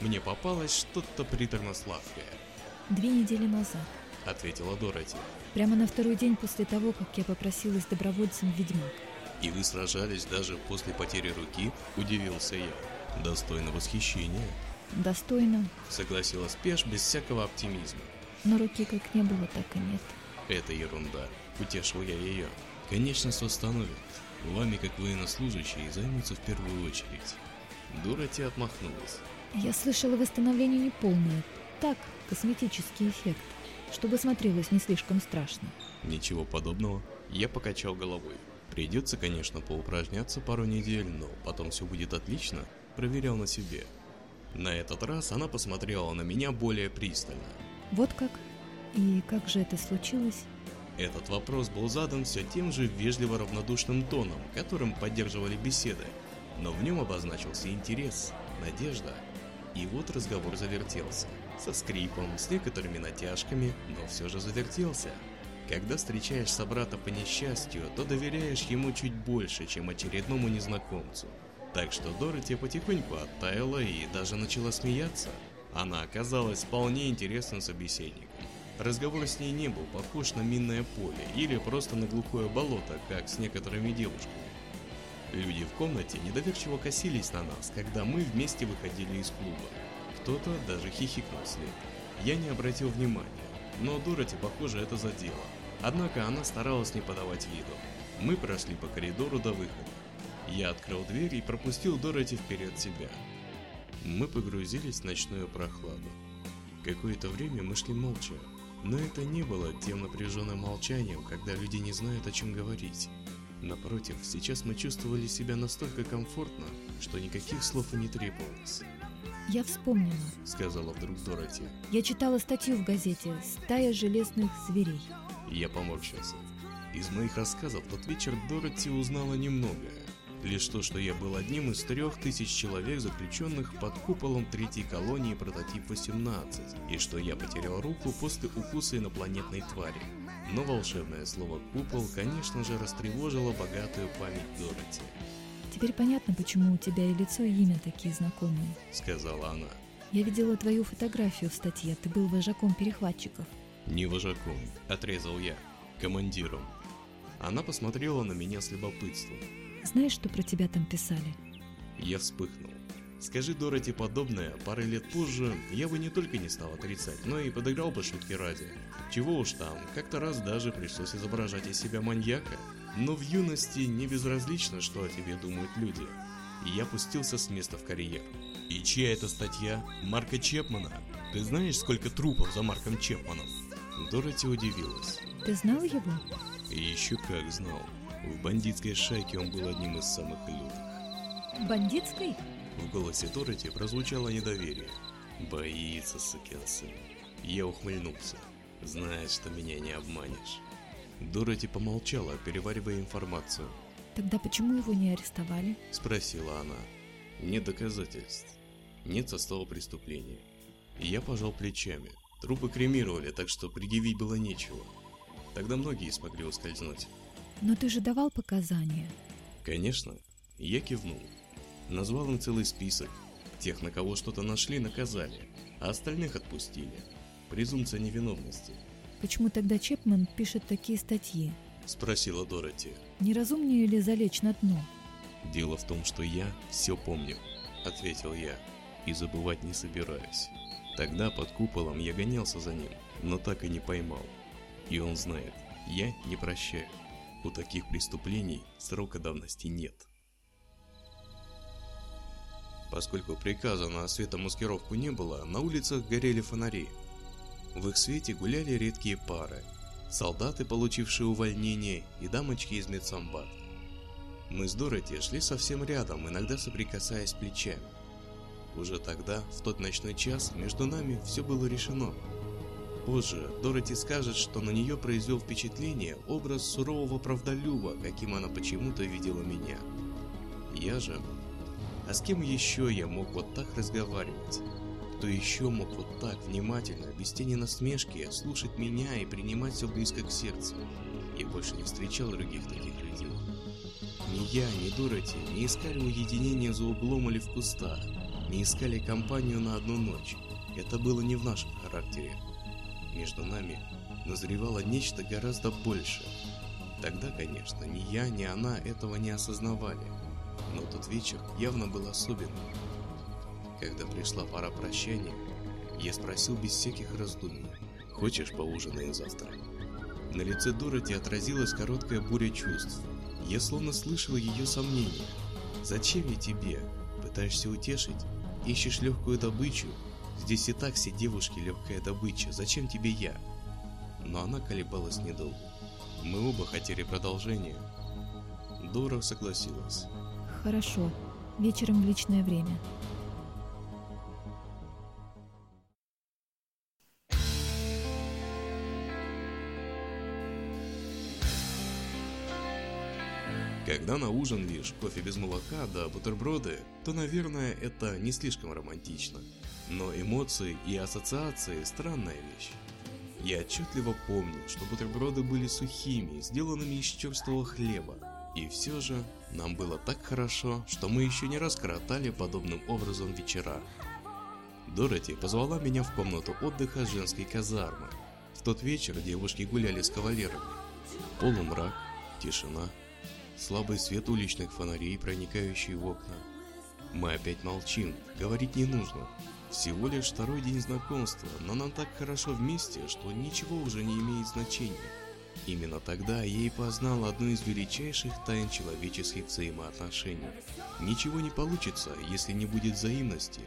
Мне попалось что-то приторно-сладкое. Две недели назад. — ответила Дороти. Прямо на второй день после того, как я попросилась добровольцем в Ведьмак. «И вы сражались даже после потери руки?» – удивился я. «Достойно восхищения». «Достойно», – согласилась Пеш без всякого оптимизма. «Но руки как не было, так и нет». «Это ерунда», – утешил я ее. «Конечно, восстановят. Вами, как военнослужащие, займутся в первую очередь». Дороти отмахнулась. «Я слышала, восстановление неполное. Так, косметический эффект чтобы смотрелось не слишком страшно. Ничего подобного. Я покачал головой. Придется, конечно, поупражняться пару недель, но потом все будет отлично. Проверял на себе. На этот раз она посмотрела на меня более пристально. Вот как? И как же это случилось? Этот вопрос был задан все тем же вежливо равнодушным тоном, которым поддерживали беседы, но в нем обозначился интерес, надежда. И вот разговор завертелся со скрипом, с некоторыми натяжками, но все же завертелся. Когда встречаешь собрата по несчастью, то доверяешь ему чуть больше, чем очередному незнакомцу. Так что Дороти потихоньку оттаяла и даже начала смеяться. Она оказалась вполне интересным собеседником. Разговор с ней не был похож на минное поле или просто на глухое болото, как с некоторыми девушками. Люди в комнате недоверчиво косились на нас, когда мы вместе выходили из клуба. Кто-то даже хихикнул вслед. Я не обратил внимания, но Дороти, похоже, это задело. Однако она старалась не подавать виду. Мы прошли по коридору до выхода. Я открыл дверь и пропустил Дороти вперед себя. Мы погрузились в ночную прохладу. Какое-то время мы шли молча, но это не было тем напряженным молчанием, когда люди не знают, о чем говорить. Напротив, сейчас мы чувствовали себя настолько комфортно, что никаких слов и не требовалось. Я вспомнила. Сказала вдруг Дороти. Я читала статью в газете «Стая железных зверей». Я поморщился. Из моих рассказов тот вечер Дороти узнала немногое. Лишь то, что я был одним из трех тысяч человек, заключенных под куполом третьей колонии прототип 18, и что я потерял руку после укуса инопланетной твари. Но волшебное слово «купол», конечно же, растревожило богатую память Дороти. Теперь понятно, почему у тебя и лицо, и имя такие знакомые. Сказала она. Я видела твою фотографию в статье, ты был вожаком перехватчиков. Не вожаком, отрезал я, командиром. Она посмотрела на меня с любопытством. Знаешь, что про тебя там писали? Я вспыхнул. Скажи Дороти подобное, пары лет позже я бы не только не стал отрицать, но и подыграл бы шутки ради. Чего уж там, как-то раз даже пришлось изображать из себя маньяка. Но в юности не безразлично, что о тебе думают люди. И я пустился с места в карьер. И чья это статья? Марка Чепмана? Ты знаешь, сколько трупов за Марком Чепманом? Дороти удивилась. Ты знал его? Еще как знал. В бандитской шайке он был одним из самых лютых. Бандитской? В голосе Дороти прозвучало недоверие. Боится, сукин сын. Я ухмыльнулся. Знает, что меня не обманешь. Дороти помолчала, переваривая информацию. Тогда почему его не арестовали? Спросила она. Нет доказательств. Нет состава преступления. И я пожал плечами. Трупы кремировали, так что предъявить было нечего. Тогда многие смогли ускользнуть. Но ты же давал показания. Конечно. Я кивнул. Назвал им целый список. Тех, на кого что-то нашли, наказали, а остальных отпустили. Презумпция невиновности. Почему тогда Чепман пишет такие статьи? Спросила Дороти. Неразумнее ли залечь на дно? Дело в том, что я все помню, ответил я, и забывать не собираюсь. Тогда под куполом я гонялся за ним, но так и не поймал. И он знает, я не прощаю. У таких преступлений срока давности нет. Поскольку приказа на светомаскировку не было, на улицах горели фонари. В их свете гуляли редкие пары. Солдаты, получившие увольнение, и дамочки из медсамбат. Мы с Дороти шли совсем рядом, иногда соприкасаясь плечами. Уже тогда, в тот ночной час, между нами все было решено. Позже Дороти скажет, что на нее произвел впечатление образ сурового правдолюба, каким она почему-то видела меня. Я же а с кем еще я мог вот так разговаривать? Кто еще мог вот так внимательно, без тени насмешки, слушать меня и принимать все близко к сердцу? Я больше не встречал других таких людей. Ни я, ни Дороти не искали уединения за углом или в кустах, не искали компанию на одну ночь. Это было не в нашем характере. Между нами назревало нечто гораздо большее. Тогда, конечно, ни я, ни она этого не осознавали но тот вечер явно был особенным. Когда пришла пора прощания, я спросил без всяких раздумий, «Хочешь поужинаем завтра?» На лице Дороти отразилась короткая буря чувств. Я словно слышал ее сомнения. «Зачем я тебе? Пытаешься утешить? Ищешь легкую добычу? Здесь и так все девушки легкая добыча. Зачем тебе я?» Но она колебалась недолго. Мы оба хотели продолжения. Дора согласилась. Хорошо. Вечером в личное время. Когда на ужин лишь кофе без молока да бутерброды, то, наверное, это не слишком романтично. Но эмоции и ассоциации – странная вещь. Я отчетливо помню, что бутерброды были сухими, сделанными из черствого хлеба, и все же нам было так хорошо, что мы еще не раз коротали подобным образом вечера. Дороти позвала меня в комнату отдыха женской казармы. В тот вечер девушки гуляли с кавалерами. Полумрак, тишина, слабый свет уличных фонарей, проникающий в окна. Мы опять молчим, говорить не нужно. Всего лишь второй день знакомства, но нам так хорошо вместе, что ничего уже не имеет значения. Именно тогда я и познал одну из величайших тайн человеческих взаимоотношений. Ничего не получится, если не будет взаимности.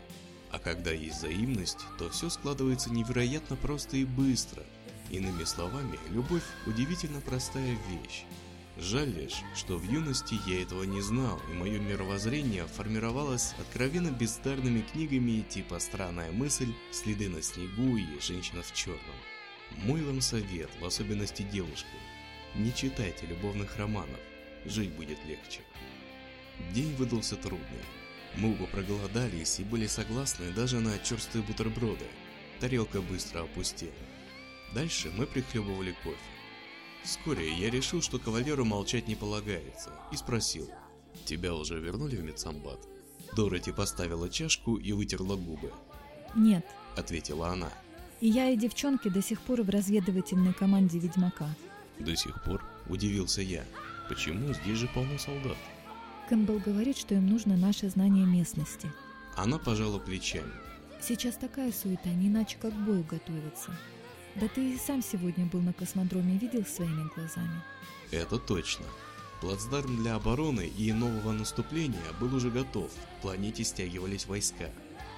А когда есть взаимность, то все складывается невероятно просто и быстро. Иными словами, любовь – удивительно простая вещь. Жаль лишь, что в юности я этого не знал, и мое мировоззрение формировалось откровенно бездарными книгами типа «Странная мысль», «Следы на снегу» и «Женщина в черном». Мой вам совет, в особенности девушкам, не читайте любовных романов, жить будет легче. День выдался трудный. Мы оба проголодались и были согласны даже на черстые бутерброды. Тарелка быстро опустела. Дальше мы прихлебывали кофе. Вскоре я решил, что кавалеру молчать не полагается, и спросил, «Тебя уже вернули в медсамбат?» Дороти поставила чашку и вытерла губы. «Нет», — ответила она. «И я, и девчонки до сих пор в разведывательной команде Ведьмака». «До сих пор?» — удивился я. «Почему здесь же полно солдат?» Кэмпбелл говорит, что им нужно наше знание местности. Она пожала плечами. Сейчас такая суета, не иначе как к бою готовиться. Да ты и сам сегодня был на космодроме, видел своими глазами. Это точно. Плацдарм для обороны и нового наступления был уже готов, к планете стягивались войска.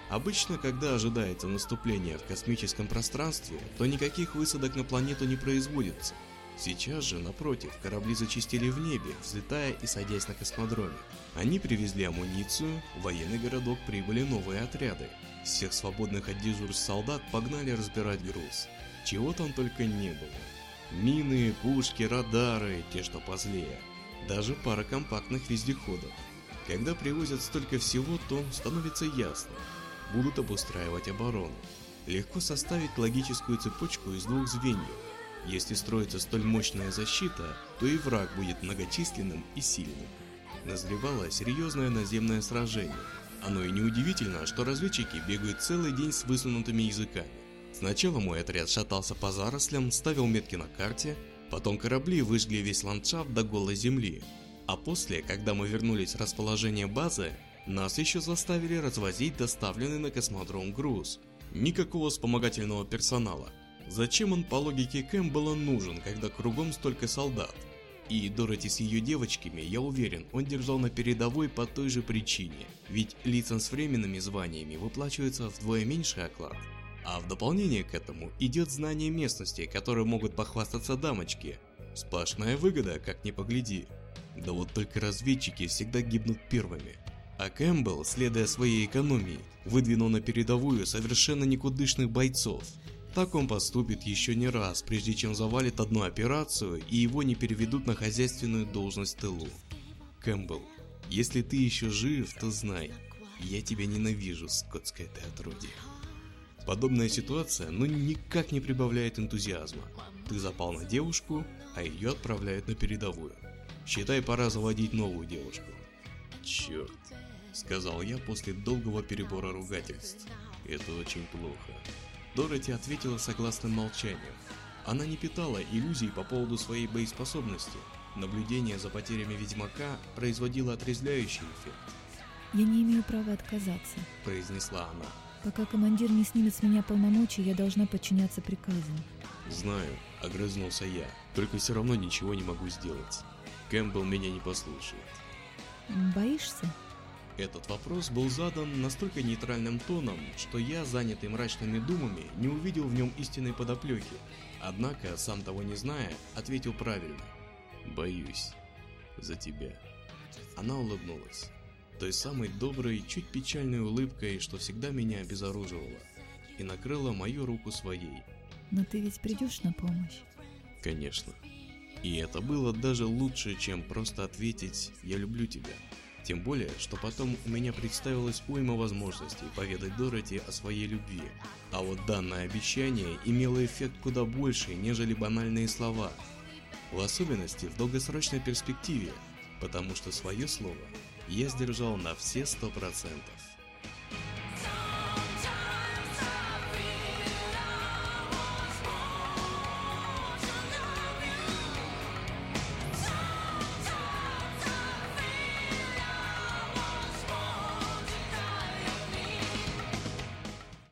Обычно, когда ожидается наступление в космическом пространстве, то никаких высадок на планету не производится. Сейчас же, напротив, корабли зачистили в небе, взлетая и садясь на космодроме. Они привезли амуницию, в военный городок прибыли новые отряды. Всех свободных от дежурств солдат погнали разбирать груз. Чего там только не было. Мины, пушки, радары, те, что позлее. Даже пара компактных вездеходов. Когда привозят столько всего, то становится ясно. Будут обустраивать оборону. Легко составить логическую цепочку из двух звеньев. Если строится столь мощная защита, то и враг будет многочисленным и сильным. Назревало серьезное наземное сражение. Оно и неудивительно, что разведчики бегают целый день с высунутыми языками. Сначала мой отряд шатался по зарослям, ставил метки на карте, потом корабли выжгли весь ландшафт до голой земли. А после, когда мы вернулись в расположение базы, нас еще заставили развозить доставленный на космодром груз. Никакого вспомогательного персонала. Зачем он по логике Кэмпбелла нужен, когда кругом столько солдат? И Дороти с ее девочками, я уверен, он держал на передовой по той же причине. Ведь лицам с временными званиями выплачивается вдвое меньше оклад. А в дополнение к этому идет знание местности, которые могут похвастаться дамочки. Сплошная выгода, как ни погляди. Да вот только разведчики всегда гибнут первыми. А Кэмпбелл, следуя своей экономии, выдвинул на передовую совершенно никудышных бойцов. Так он поступит еще не раз, прежде чем завалит одну операцию и его не переведут на хозяйственную должность тылу. Кэмпбелл, если ты еще жив, то знай, я тебя ненавижу, скотское ты отродье. Подобная ситуация, ну никак не прибавляет энтузиазма. Ты запал на девушку, а ее отправляют на передовую. Считай, пора заводить новую девушку. Черт, сказал я после долгого перебора ругательств. Это очень плохо. Дороти ответила согласным молчанием. Она не питала иллюзий по поводу своей боеспособности. Наблюдение за потерями Ведьмака производило отрезвляющий эффект. «Я не имею права отказаться», – произнесла она. Пока командир не снимет с меня полномочий, я должна подчиняться приказам. Знаю, огрызнулся я, только все равно ничего не могу сделать. Кэмпбелл меня не послушает. Боишься? Этот вопрос был задан настолько нейтральным тоном, что я, занятый мрачными думами, не увидел в нем истинной подоплеки. Однако, сам того не зная, ответил правильно. Боюсь. За тебя. Она улыбнулась той самой доброй, чуть печальной улыбкой, что всегда меня обезоруживала, и накрыла мою руку своей. Но ты ведь придешь на помощь? Конечно. И это было даже лучше, чем просто ответить «я люблю тебя». Тем более, что потом у меня представилось уйма возможностей поведать Дороти о своей любви. А вот данное обещание имело эффект куда больше, нежели банальные слова. В особенности в долгосрочной перспективе, потому что свое слово я сдержал на все сто процентов.